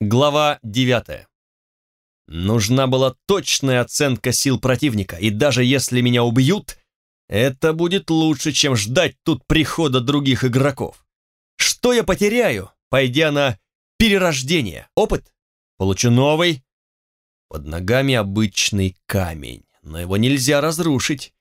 Глава 9. Нужна была точная оценка сил противника, и даже если меня убьют, это будет лучше, чем ждать тут прихода других игроков. Что я потеряю, пойдя на перерождение? Опыт? Получу новый? Под ногами обычный камень, но его нельзя разрушить.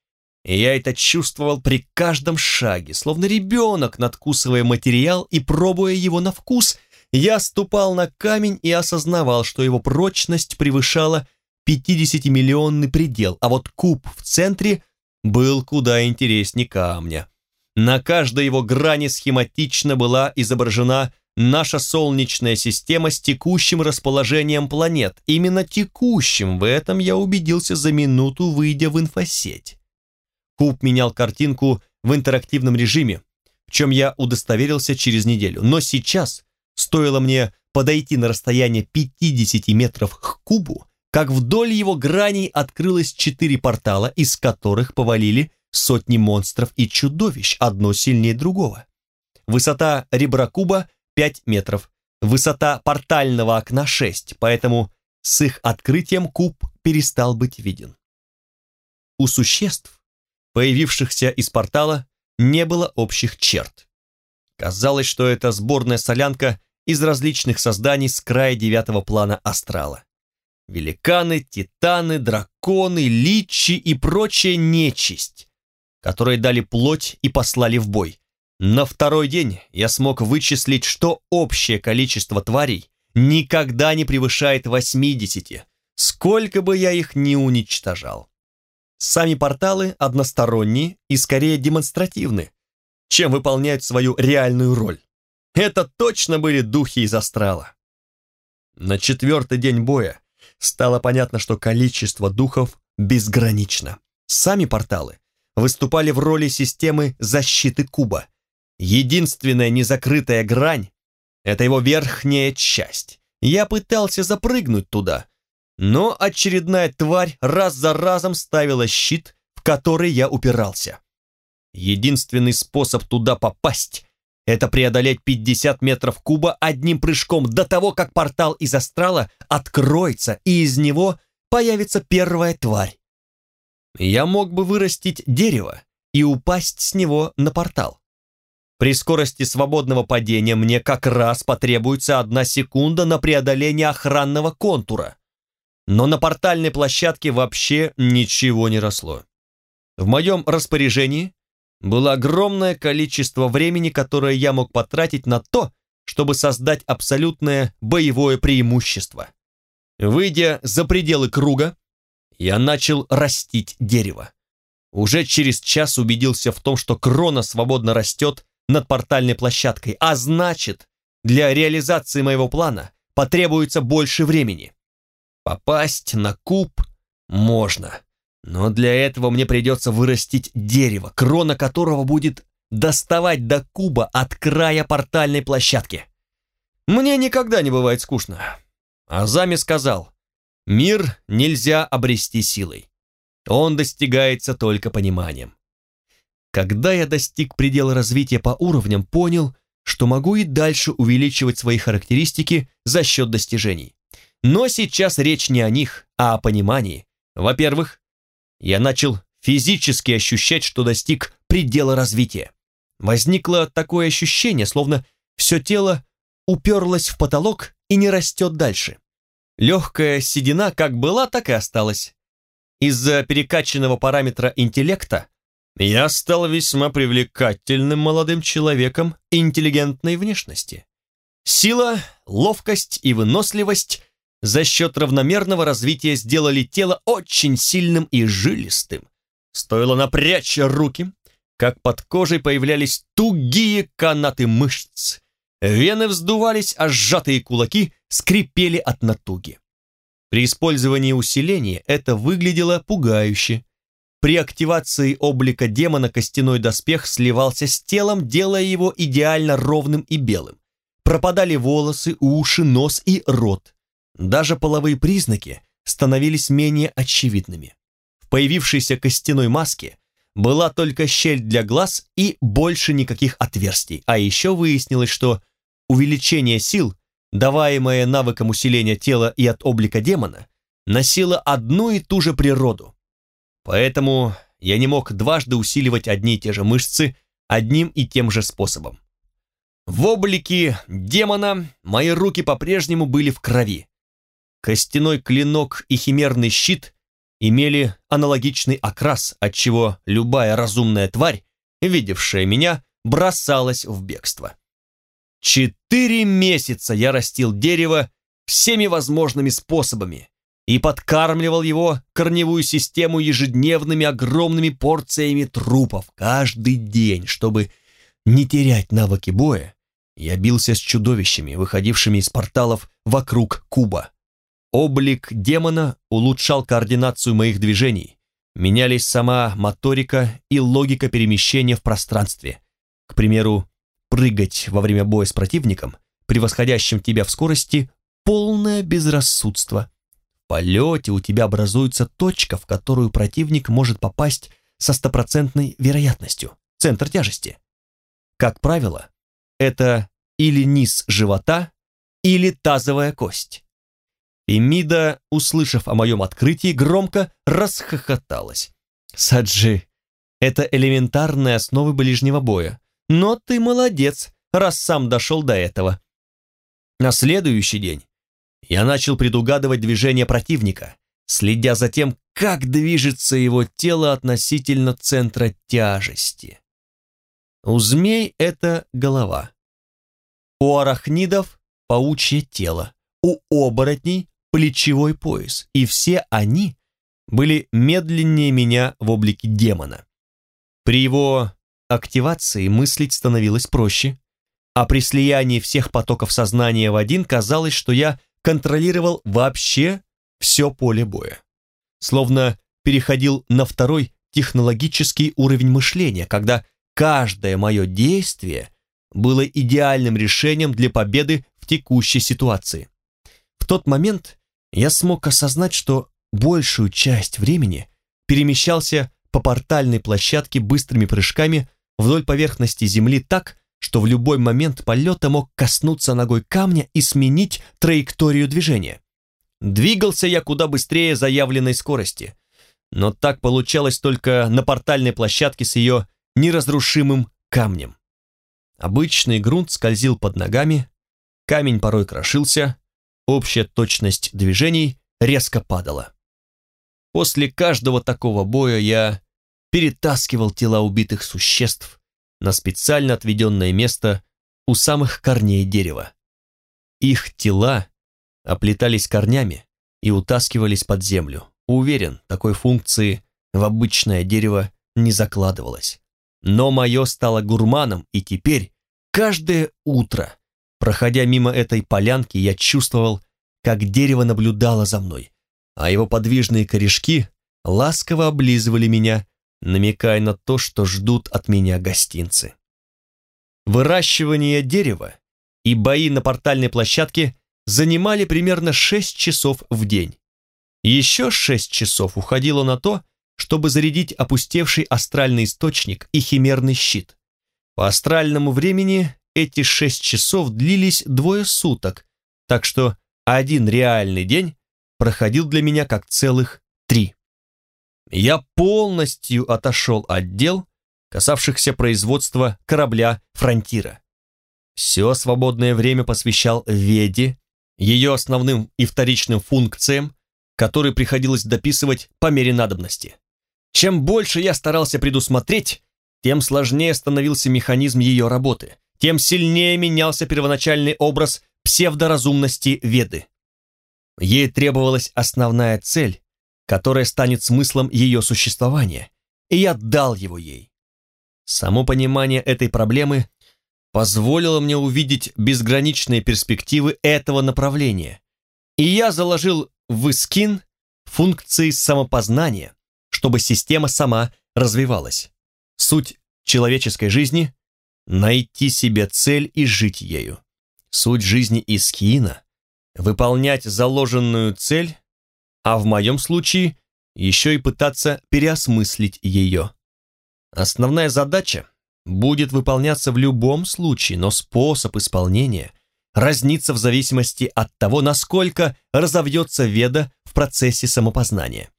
И я это чувствовал при каждом шаге, словно ребенок, надкусывая материал и пробуя его на вкус – я ступал на камень и осознавал, что его прочность превышала 50-миллионный предел, а вот куб в центре был куда интереснее камня. На каждой его грани схематично была изображена наша Солнечная система с текущим расположением планет. Именно текущим, в этом я убедился за минуту, выйдя в инфосеть. Куб менял картинку в интерактивном режиме, в чем я удостоверился через неделю. Но сейчас Стоило мне подойти на расстояние 50 метров к кубу, как вдоль его граней открылось четыре портала, из которых повалили сотни монстров и чудовищ, одно сильнее другого. Высота ребра куба 5 метров, высота портального окна 6, поэтому с их открытием куб перестал быть виден. У существ, появившихся из портала, не было общих черт. Казалось, что эта сборная солянка из различных созданий с края девятого плана астрала. Великаны, титаны, драконы, личи и прочая нечисть, которые дали плоть и послали в бой. На второй день я смог вычислить, что общее количество тварей никогда не превышает 80, сколько бы я их ни уничтожал. Сами порталы односторонние и скорее демонстративны, чем выполняют свою реальную роль. Это точно были духи из астрала. На четвертый день боя стало понятно, что количество духов безгранично. Сами порталы выступали в роли системы защиты куба. Единственная незакрытая грань — это его верхняя часть. Я пытался запрыгнуть туда, но очередная тварь раз за разом ставила щит, в который я упирался. Единственный способ туда попасть это преодолеть 50 метров куба одним прыжком до того, как портал из астрала откроется, и из него появится первая тварь. Я мог бы вырастить дерево и упасть с него на портал. При скорости свободного падения мне как раз потребуется одна секунда на преодоление охранного контура. Но на портальной площадке вообще ничего не росло. В моем распоряжении было огромное количество времени, которое я мог потратить на то, чтобы создать абсолютное боевое преимущество. Выйдя за пределы круга, я начал растить дерево. Уже через час убедился в том, что крона свободно растет над портальной площадкой, а значит, для реализации моего плана потребуется больше времени. Попасть на куб можно, но для этого мне придется вырастить дерево, крона которого будет доставать до куба от края портальной площадки. Мне никогда не бывает скучно. Азами сказал, мир нельзя обрести силой. Он достигается только пониманием. Когда я достиг предела развития по уровням, понял, что могу и дальше увеличивать свои характеристики за счет достижений. Но сейчас речь не о них, а о понимании. Во-первых, я начал физически ощущать, что достиг предела развития. Возникло такое ощущение, словно все тело уперлось в потолок и не растет дальше. Легкая седина как была, так и осталась. Из-за перекачанного параметра интеллекта я стал весьма привлекательным молодым человеком интеллигентной внешности. Сила, ловкость и выносливость за счет равномерного развития сделали тело очень сильным и жилистым. Стоило напрячь руки, как под кожей появлялись тугие канаты мышц. Вены вздувались, а сжатые кулаки скрипели от натуги. При использовании усиления это выглядело пугающе. При активации облика демона костяной доспех сливался с телом, делая его идеально ровным и белым. Пропадали волосы, уши, нос и рот. Даже половые признаки становились менее очевидными. В появившейся костяной маске была только щель для глаз и больше никаких отверстий, а еще выяснилось, что увеличение сил даваемое навыком усиления тела и от облика демона, носило одну и ту же природу. Поэтому я не мог дважды усиливать одни и те же мышцы одним и тем же способом. В облике демона мои руки по-прежнему были в крови. Костяной клинок и химерный щит имели аналогичный окрас, отчего любая разумная тварь, видевшая меня, бросалась в бегство. Четыре месяца я растил дерево всеми возможными способами и подкармливал его корневую систему ежедневными огромными порциями трупов каждый день, чтобы не терять навыки боя. Я бился с чудовищами, выходившими из порталов вокруг куба. Облик демона улучшал координацию моих движений, менялись сама моторика и логика перемещения в пространстве. К примеру, прыгать во время боя с противником, превосходящим тебя в скорости, полное безрассудство. В полете у тебя образуется точка, в которую противник может попасть со стопроцентной вероятностью, центр тяжести. Как правило, это или низ живота, или тазовая кость. Эмида, услышав о моем открытии, громко расхохоталась. «Саджи, это элементарные основы ближнего боя. Но ты молодец, раз сам дошел до этого. На следующий день я начал предугадывать движение противника, следя за тем, как движется его тело относительно центра тяжести. У змей это голова. У арахнидов паучье тело. У оборотней плечевой пояс. И все они были медленнее меня в облике демона. При его активации мыслить становилось проще, а при слиянии всех потоков сознания в один казалось, что я контролировал вообще все поле боя. Словно переходил на второй технологический уровень мышления, когда каждое мое действие было идеальным решением для победы в текущей ситуации. В тот момент я смог осознать, что большую часть времени перемещался по портальной площадке быстрыми прыжками вдоль поверхности Земли так, что в любой момент полета мог коснуться ногой камня и сменить траекторию движения. Двигался я куда быстрее заявленной скорости, но так получалось только на портальной площадке с ее неразрушимым камнем. Обычный грунт скользил под ногами, камень порой крошился, общая точность движений резко падала. После каждого такого боя я перетаскивал тела убитых существ на специально отведенное место у самых корней дерева. Их тела оплетались корнями и утаскивались под землю. Уверен, такой функции в обычное дерево не закладывалось. Но мое стало гурманом, и теперь, каждое утро, проходя мимо этой полянки, я чувствовал, как дерево наблюдало за мной, а его подвижные корешки ласково облизывали меня намекая на то, что ждут от меня гостинцы. Выращивание дерева и бои на портальной площадке занимали примерно 6 часов в день. Еще 6 часов уходило на то, чтобы зарядить опустевший астральный источник и химерный щит. По астральному времени эти 6 часов длились двое суток, так что один реальный день проходил для меня как целых три я полностью отошел от дел, касавшихся производства корабля «Фронтира». Все свободное время посвящал Веде, ее основным и вторичным функциям, которые приходилось дописывать по мере надобности. Чем больше я старался предусмотреть, тем сложнее становился механизм ее работы, тем сильнее менялся первоначальный образ псевдоразумности Веды. Ей требовалась основная цель, которое станет смыслом ее существования, и я дал его ей. Само понимание этой проблемы позволило мне увидеть безграничные перспективы этого направления, и я заложил в Искин функции самопознания, чтобы система сама развивалась. Суть человеческой жизни — найти себе цель и жить ею. Суть жизни Искина — выполнять заложенную цель а в моем случае еще и пытаться переосмыслить ее. Основная задача будет выполняться в любом случае, но способ исполнения разнится в зависимости от того, насколько разовьется веда в процессе самопознания.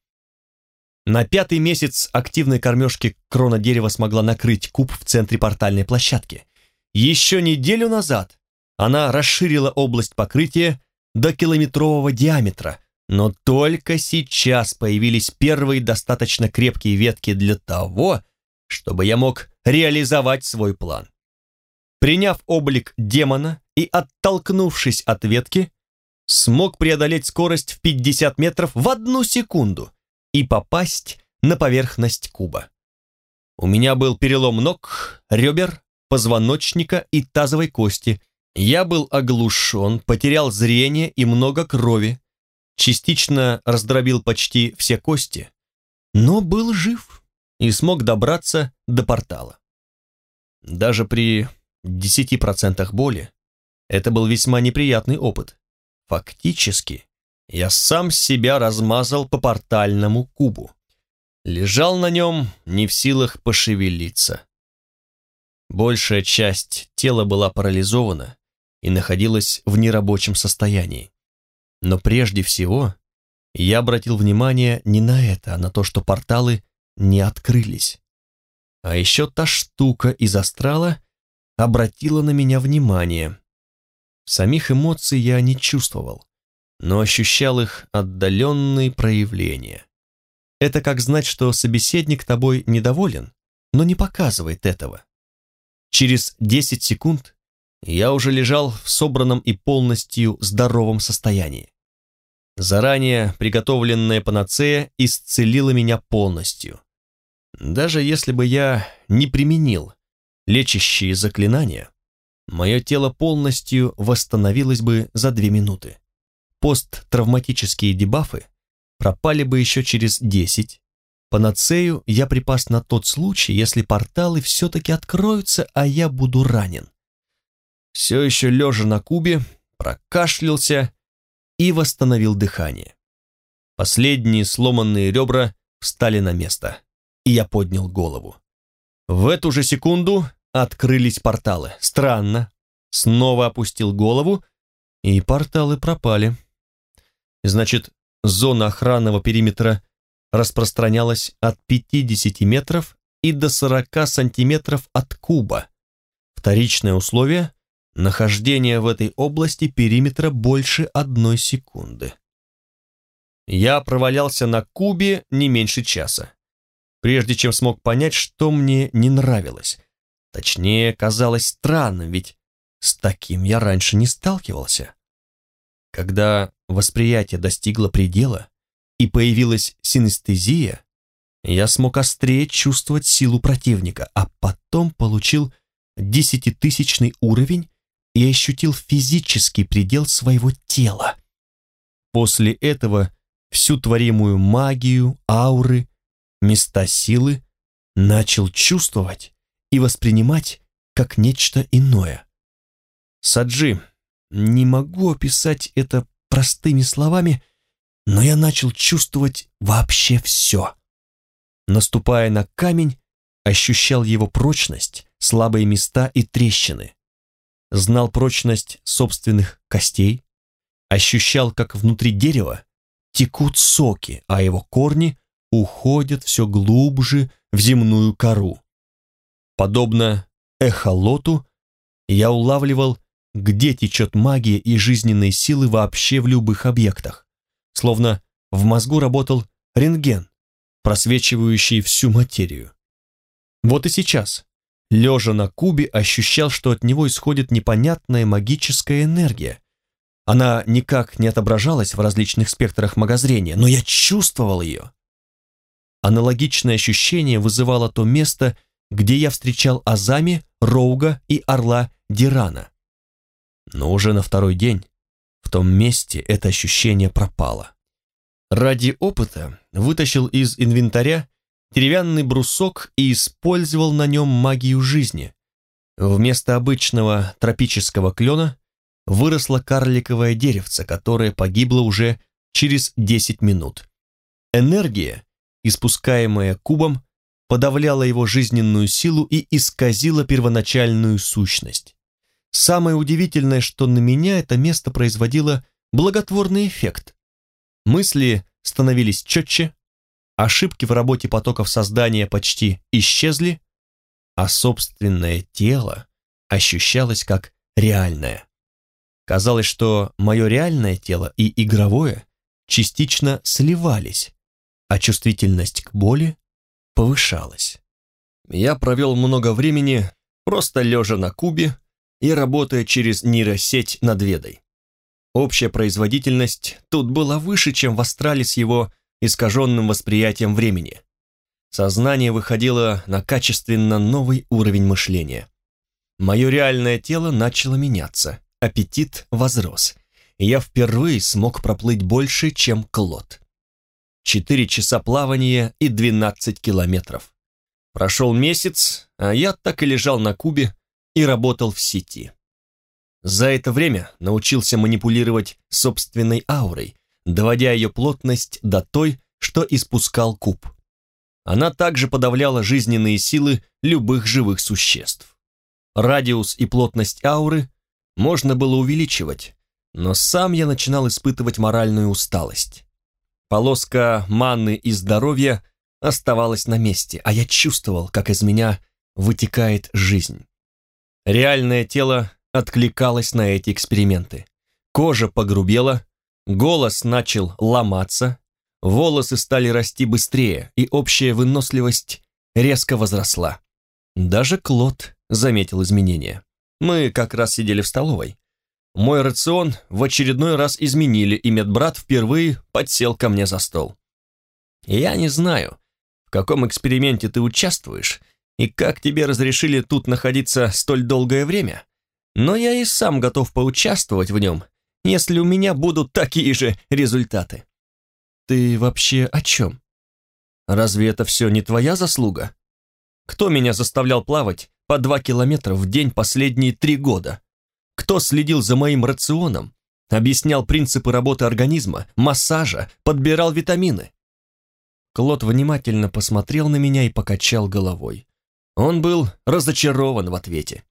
На пятый месяц активной кормежки крона дерева смогла накрыть куб в центре портальной площадки. Еще неделю назад она расширила область покрытия до километрового диаметра, но только сейчас появились первые достаточно крепкие ветки для того, чтобы я мог реализовать свой план. Приняв облик демона и оттолкнувшись от ветки, смог преодолеть скорость в 50 метров в одну секунду и попасть на поверхность куба. У меня был перелом ног, ребер, позвоночника и тазовой кости. Я был оглушен, потерял зрение и много крови, частично раздробил почти все кости, но был жив и смог добраться до портала. Даже при 10% боли это был весьма неприятный опыт. Фактически, я сам себя размазал по портальному кубу. Лежал на нем, не в силах пошевелиться. Большая часть тела была парализована и находилась в нерабочем состоянии. Но прежде всего я обратил внимание не на это, а на то, что порталы не открылись. А еще та штука из астрала обратила на меня внимание. Самих эмоций я не чувствовал, но ощущал их отдаленные проявления. Это как знать, что собеседник тобой недоволен, но не показывает этого. Через 10 секунд я уже лежал в собранном и полностью здоровом состоянии. Заранее приготовленная панацея исцелила меня полностью. Даже если бы я не применил лечащие заклинания, мое тело полностью восстановилось бы за две минуты. Посттравматические дебафы пропали бы еще через десять. Панацею я припас на тот случай, если порталы все-таки откроются, а я буду ранен. Все еще лежа на кубе, прокашлялся и восстановил дыхание. Последние сломанные ребра встали на место, и я поднял голову. В эту же секунду открылись порталы. Странно. Снова опустил голову, и порталы пропали. Значит, зона охранного периметра распространялась от 50 метров и до 40 сантиметров от куба. Вторичное условие – нахождение в этой области периметра больше одной секунды. Я провалялся на кубе не меньше часа, прежде чем смог понять, что мне не нравилось. Точнее, казалось странным, ведь с таким я раньше не сталкивался. Когда восприятие достигло предела и появилась синестезия, я смог острее чувствовать силу противника, а потом получил десятитысячный уровень и ощутил физический предел своего тела. После этого всю творимую магию, ауры, места силы начал чувствовать и воспринимать как нечто иное. Саджи, не могу описать это простыми словами, но я начал чувствовать вообще все. Наступая на камень, ощущал его прочность, слабые места и трещины. Знал прочность собственных костей, ощущал, как внутри дерева текут соки, а его корни уходят все глубже в земную кору. Подобно эхолоту, я улавливал, где течет магия и жизненные силы вообще в любых объектах. Словно в мозгу работал рентген, просвечивающий всю материю. Вот и сейчас, лежа на кубе, ощущал, что от него исходит непонятная магическая энергия. Она никак не отображалась в различных спектрах магозрения, но я чувствовал ее. Аналогичное ощущение вызывало то место, где я встречал Азами, Роуга и Орла Дирана. Но уже на второй день в том месте это ощущение пропало. Ради опыта вытащил из инвентаря деревянный брусок и использовал на нем магию жизни. Вместо обычного тропического клена выросло карликовое деревце, которое погибло уже через 10 минут. Энергия, испускаемая кубом, подавляла его жизненную силу и исказила первоначальную сущность. Самое удивительное, что на меня это место производило благотворный эффект. Мысли становились четче, ошибки в работе потоков создания почти исчезли, а собственное тело ощущалось как реальное. Казалось, что мое реальное тело и игровое частично сливались, а чувствительность к боли повышалась. Я провел много времени, просто лежа на кубе и работая через нейросеть над Ведой. Общая производительность тут была выше, чем в Астрале с его искаженным восприятием времени. Сознание выходило на качественно новый уровень мышления. Мое реальное тело начало меняться, аппетит возрос, я впервые смог проплыть больше, чем Клод. Четыре часа плавания и двенадцать километров. Прошел месяц, а я так и лежал на кубе и работал в сети. За это время научился манипулировать собственной аурой, доводя ее плотность до той, что испускал куб. Она также подавляла жизненные силы любых живых существ. Радиус и плотность ауры можно было увеличивать, но сам я начинал испытывать моральную усталость. Полоска манны и здоровья оставалась на месте, а я чувствовал, как из меня вытекает жизнь. Реальное тело откликалось на эти эксперименты. Кожа погрубела, голос начал ломаться, волосы стали расти быстрее, и общая выносливость резко возросла. Даже Клод заметил изменения. Мы как раз сидели в столовой. Мой рацион в очередной раз изменили, и медбрат впервые подсел ко мне за стол. Я не знаю, в каком эксперименте ты участвуешь и как тебе разрешили тут находиться столь долгое время, но я и сам готов поучаствовать в нем, если у меня будут такие же результаты. Ты вообще о чем? Разве это все не твоя заслуга? Кто меня заставлял плавать по два километра в день последние три года? Кто следил за моим рационом, объяснял принципы работы организма, массажа, подбирал витамины? Клод внимательно посмотрел на меня и покачал головой. Он был разочарован в ответе.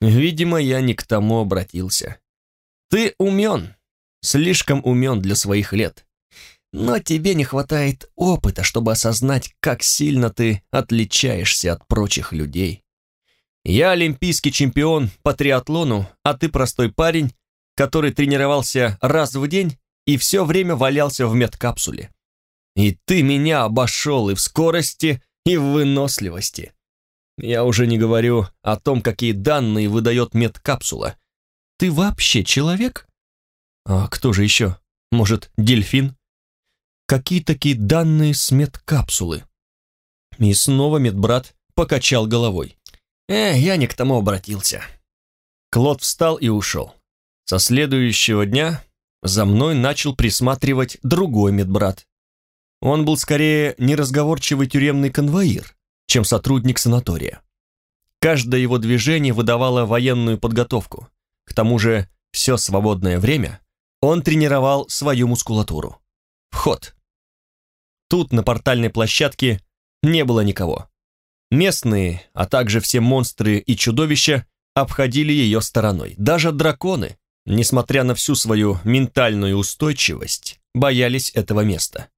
Видимо, я не к тому обратился. Ты умен, слишком умен для своих лет. Но тебе не хватает опыта, чтобы осознать, как сильно ты отличаешься от прочих людей. Я олимпийский чемпион по триатлону, а ты простой парень, который тренировался раз в день и все время валялся в медкапсуле. И ты меня обошел и в скорости, и в выносливости. Я уже не говорю о том, какие данные выдает медкапсула. Ты вообще человек? А кто же еще? Может, дельфин? Какие такие данные с медкапсулы? И снова медбрат покачал головой. «Э, я не к тому обратился». Клод встал и ушел. Со следующего дня за мной начал присматривать другой медбрат. Он был скорее неразговорчивый тюремный конвоир, чем сотрудник санатория. Каждое его движение выдавало военную подготовку. К тому же все свободное время он тренировал свою мускулатуру. Вход. Тут, на портальной площадке, не было никого. Местные, а также все монстры и чудовища обходили ее стороной. Даже драконы, несмотря на всю свою ментальную устойчивость, боялись этого места.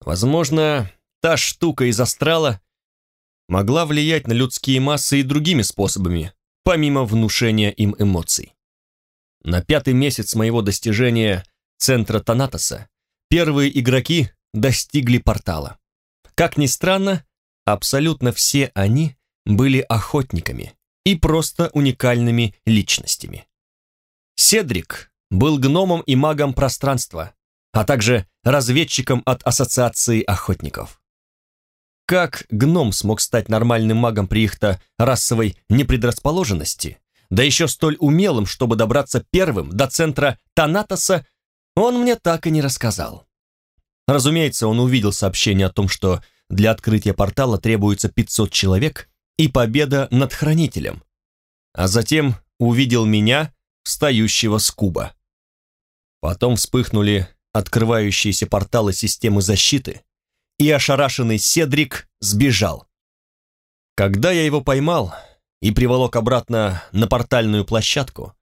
Возможно, та штука из астрала могла влиять на людские массы и другими способами, помимо внушения им эмоций. На пятый месяц моего достижения центра Танатоса первые игроки достигли портала. Как ни странно, абсолютно все они были охотниками и просто уникальными личностями. Седрик был гномом и магом пространства, а также разведчиком от Ассоциации охотников. Как гном смог стать нормальным магом при их-то расовой непредрасположенности, да еще столь умелым, чтобы добраться первым до центра Танатоса, он мне так и не рассказал. Разумеется, он увидел сообщение о том, что для открытия портала требуется 500 человек и победа над Хранителем. А затем увидел меня, встающего с куба. Потом вспыхнули открывающиеся порталы системы защиты, и ошарашенный Седрик сбежал. Когда я его поймал, и приволок обратно на портальную площадку,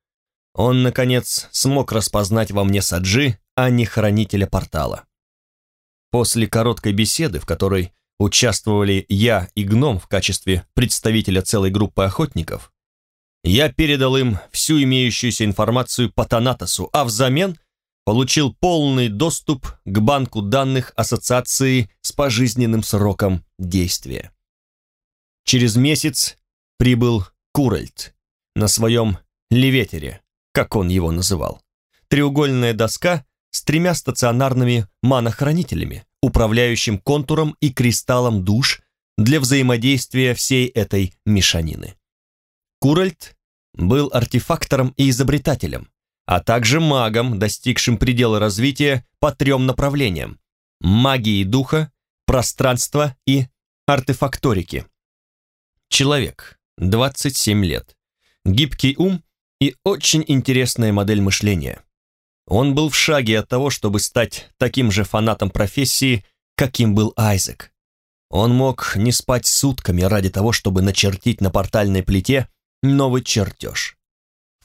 он, наконец, смог распознать во мне Саджи, а не хранителя портала. После короткой беседы, в которой участвовали я и гном в качестве представителя целой группы охотников, я передал им всю имеющуюся информацию по Танатосу, а взамен получил полный доступ к банку данных ассоциации с пожизненным сроком действия. Через месяц прибыл Куральт на своем леветере, как он его называл. Треугольная доска с тремя стационарными манохранителями, управляющим контуром и кристаллом душ для взаимодействия всей этой мешанины. Куральт был артефактором и изобретателем, а также магом, достигшим предела развития по трем направлениям – магии духа, пространства и артефакторики. Человек, 27 лет, гибкий ум и очень интересная модель мышления. Он был в шаге от того, чтобы стать таким же фанатом профессии, каким был Айзек. Он мог не спать сутками ради того, чтобы начертить на портальной плите новый чертеж.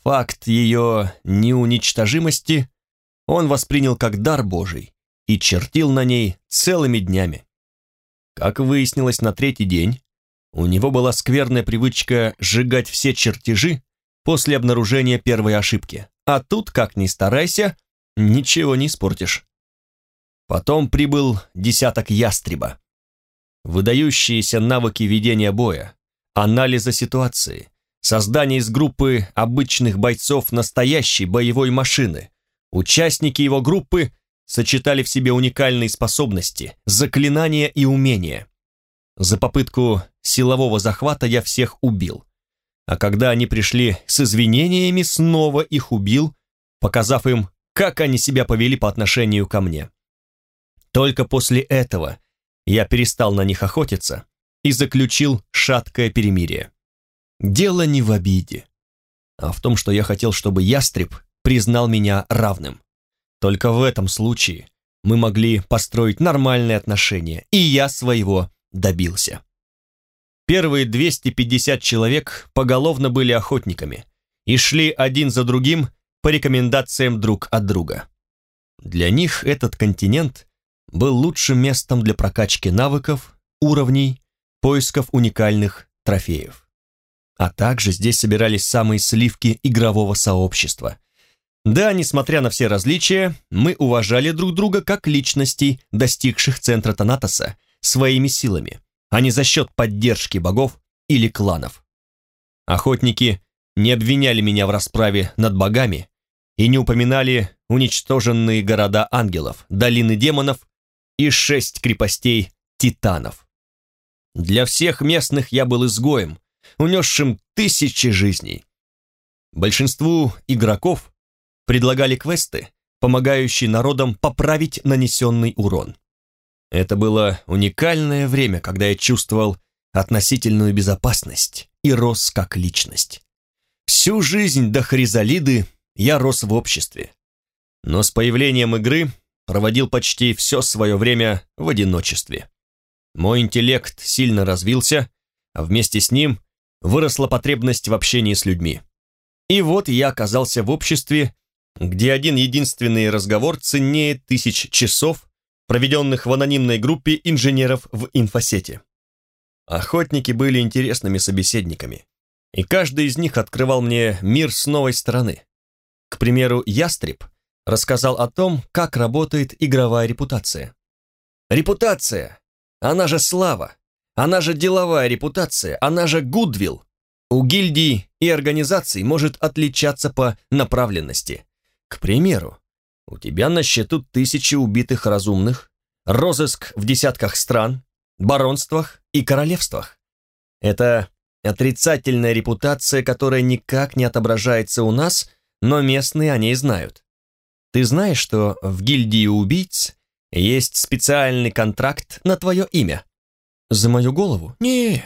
Факт ее неуничтожимости он воспринял как дар Божий и чертил на ней целыми днями. Как выяснилось на третий день, у него была скверная привычка сжигать все чертежи после обнаружения первой ошибки. А тут, как ни старайся, ничего не испортишь. Потом прибыл десяток ястреба. Выдающиеся навыки ведения боя, анализа ситуации, создание из группы обычных бойцов настоящей боевой машины. Участники его группы сочетали в себе уникальные способности, заклинания и умения. За попытку силового захвата я всех убил. А когда они пришли с извинениями, снова их убил, показав им, как они себя повели по отношению ко мне. Только после этого я перестал на них охотиться и заключил шаткое перемирие. Дело не в обиде, а в том, что я хотел, чтобы ястреб признал меня равным. Только в этом случае мы могли построить нормальные отношения, и я своего добился. Первые 250 человек поголовно были охотниками и шли один за другим по рекомендациям друг от друга. Для них этот континент был лучшим местом для прокачки навыков, уровней, поисков уникальных трофеев. А также здесь собирались самые сливки игрового сообщества. Да, несмотря на все различия, мы уважали друг друга как личностей, достигших центра Танатоса, своими силами, а не за счет поддержки богов или кланов. Охотники не обвиняли меня в расправе над богами и не упоминали уничтоженные города ангелов, долины демонов и шесть крепостей титанов. Для всех местных я был изгоем, унесшим тысячи жизней. Большинству игроков предлагали квесты, помогающие народам поправить нанесенный урон. Это было уникальное время, когда я чувствовал относительную безопасность и рос как личность. Всю жизнь до Хризалиды я рос в обществе. Но с появлением игры проводил почти все свое время в одиночестве. Мой интеллект сильно развился, а вместе с ним выросла потребность в общении с людьми. И вот я оказался в обществе, где один единственный разговор ценнее тысяч часов, проведенных в анонимной группе инженеров в инфосете. Охотники были интересными собеседниками, и каждый из них открывал мне мир с новой стороны. К примеру, Ястреб рассказал о том, как работает игровая репутация. Репутация, она же слава, она же деловая репутация, она же гудвилл. У гильдий и организаций может отличаться по направленности. К примеру, у тебя на счету тысячи убитых разумных, розыск в десятках стран, баронствах и королевствах. Это отрицательная репутация, которая никак не отображается у нас, но местные о ней знают. Ты знаешь, что в гильдии убийц есть специальный контракт на твое имя? За мою голову? Нет.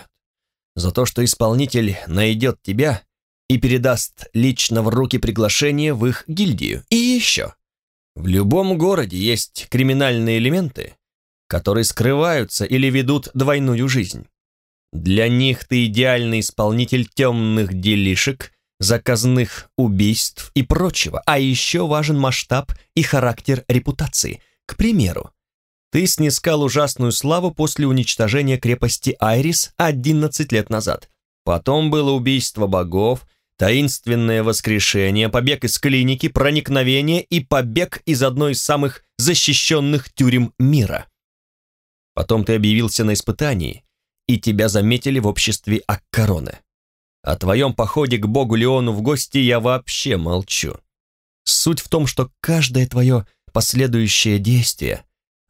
За то, что исполнитель найдет тебя и передаст лично в руки приглашение в их гильдию. И еще. В любом городе есть криминальные элементы, которые скрываются или ведут двойную жизнь. Для них ты идеальный исполнитель темных делишек, заказных убийств и прочего, а еще важен масштаб и характер репутации. К примеру, ты снискал ужасную славу после уничтожения крепости Айрис 11 лет назад. Потом было убийство богов, таинственное воскрешение, побег из клиники, проникновение и побег из одной из самых защищенных тюрем мира. Потом ты объявился на испытании, и тебя заметили в обществе Аккарона. О твоем походе к богу Леону в гости я вообще молчу. Суть в том, что каждое твое последующее действие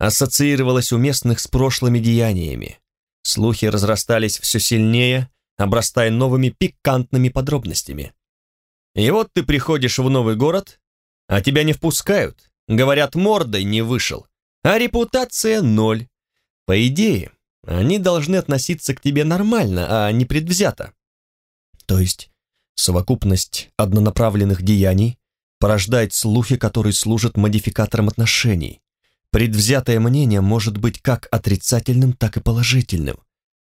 ассоциировалось у местных с прошлыми деяниями. Слухи разрастались все сильнее, обрастая новыми пикантными подробностями. И вот ты приходишь в новый город, а тебя не впускают, говорят, мордой не вышел, а репутация ноль. По идее, они должны относиться к тебе нормально, а не предвзято. То есть совокупность однонаправленных деяний порождает слухи, которые служат модификатором отношений. Предвзятое мнение может быть как отрицательным, так и положительным.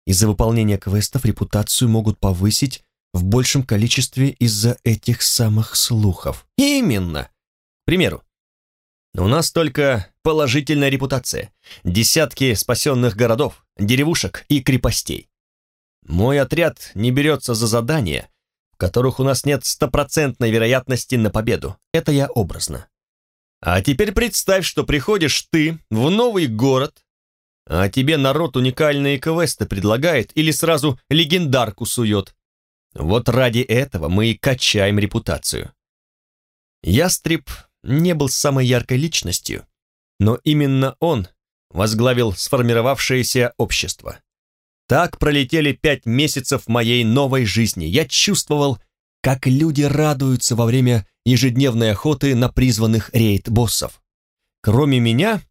Из-за выполнения квестов репутацию могут повысить в большем количестве из-за этих самых слухов. Именно. К примеру, у нас только положительная репутация, десятки спасенных городов, деревушек и крепостей. Мой отряд не берется за задания, в которых у нас нет стопроцентной вероятности на победу. Это я образно. А теперь представь, что приходишь ты в новый город, а тебе народ уникальные квесты предлагает или сразу легендарку сует. Вот ради этого мы и качаем репутацию. Ястреб не был самой яркой личностью, но именно он возглавил сформировавшееся общество. Так пролетели пять месяцев моей новой жизни. Я чувствовал, как люди радуются во время ежедневной охоты на призванных рейд-боссов. Кроме меня,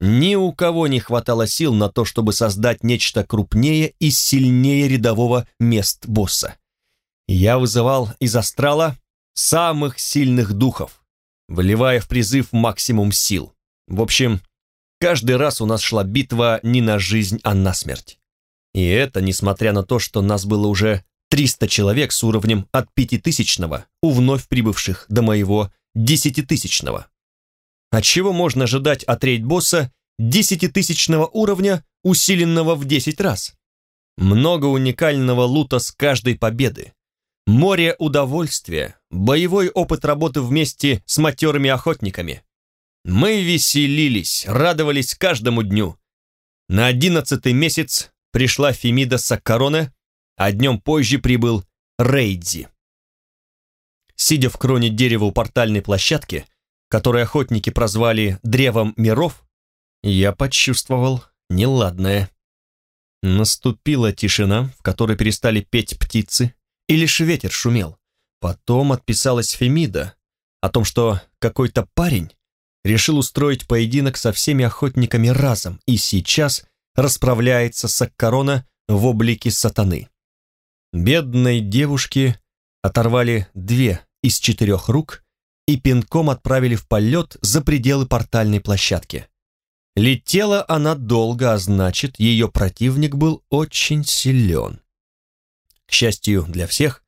ни у кого не хватало сил на то, чтобы создать нечто крупнее и сильнее рядового мест-босса. Я вызывал из астрала самых сильных духов, выливая в призыв максимум сил. В общем, каждый раз у нас шла битва не на жизнь, а на смерть. И это несмотря на то, что нас было уже 300 человек с уровнем от пятитысячного у вновь прибывших до моего десятитысячного. А чего можно ожидать от рейд-босса десятитысячного уровня, усиленного в 10 раз? Много уникального лута с каждой победы, Море удовольствия, боевой опыт работы вместе с матерыми охотниками. Мы веселились, радовались каждому дню. На одиннадцатый месяц пришла Фемида Саккароне, а днем позже прибыл Рейдзи. Сидя в кроне дерева у портальной площадки, которую охотники прозвали «древом миров», я почувствовал неладное. Наступила тишина, в которой перестали петь птицы, и лишь ветер шумел. Потом отписалась Фемида о том, что какой-то парень решил устроить поединок со всеми охотниками разом и сейчас расправляется с Аккарона в облике сатаны. Бедной девушке оторвали две из четырех рук и пинком отправили в полет за пределы портальной площадки. Летела она долго, а значит, ее противник был очень силен. К счастью для всех,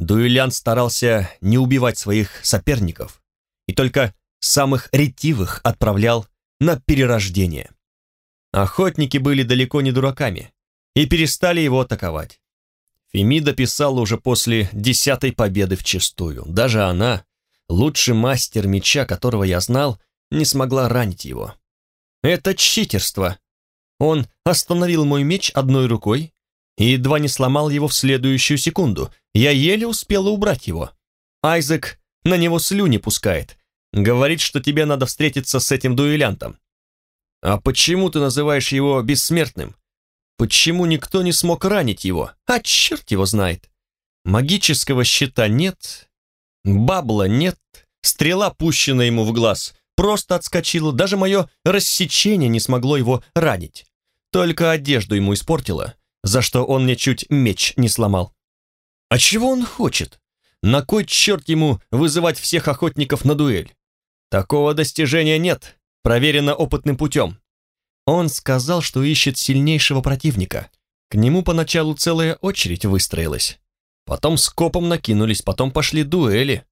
дуэлянт старался не убивать своих соперников и только самых ретивых отправлял на перерождение. Охотники были далеко не дураками и перестали его атаковать. Фемида писала уже после десятой победы в чистую. Даже она, лучший мастер меча, которого я знал, не смогла ранить его. Это читерство. Он остановил мой меч одной рукой, и едва не сломал его в следующую секунду. Я еле успела убрать его. Айзек на него слюни пускает. Говорит, что тебе надо встретиться с этим дуэлянтом. А почему ты называешь его бессмертным? Почему никто не смог ранить его? А черт его знает. Магического щита нет, бабла нет, стрела, пущенная ему в глаз, просто отскочила, даже мое рассечение не смогло его ранить. Только одежду ему испортило, за что он мне чуть меч не сломал. А чего он хочет? На кой черт ему вызывать всех охотников на дуэль? Такого достижения нет, проверено опытным путем. Он сказал, что ищет сильнейшего противника. К нему поначалу целая очередь выстроилась. Потом скопом накинулись, потом пошли дуэли.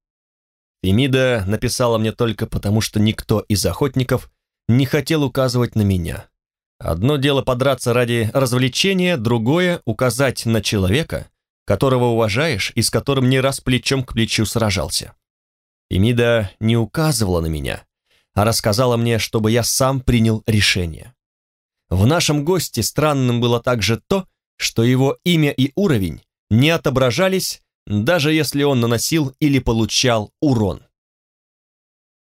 Фемида написала мне только потому, что никто из охотников не хотел указывать на меня. Одно дело подраться ради развлечения, другое — указать на человека, которого уважаешь и с которым не раз плечом к плечу сражался. Фемида не указывала на меня, а рассказала мне, чтобы я сам принял решение. В нашем госте странным было также то, что его имя и уровень не отображались, даже если он наносил или получал урон.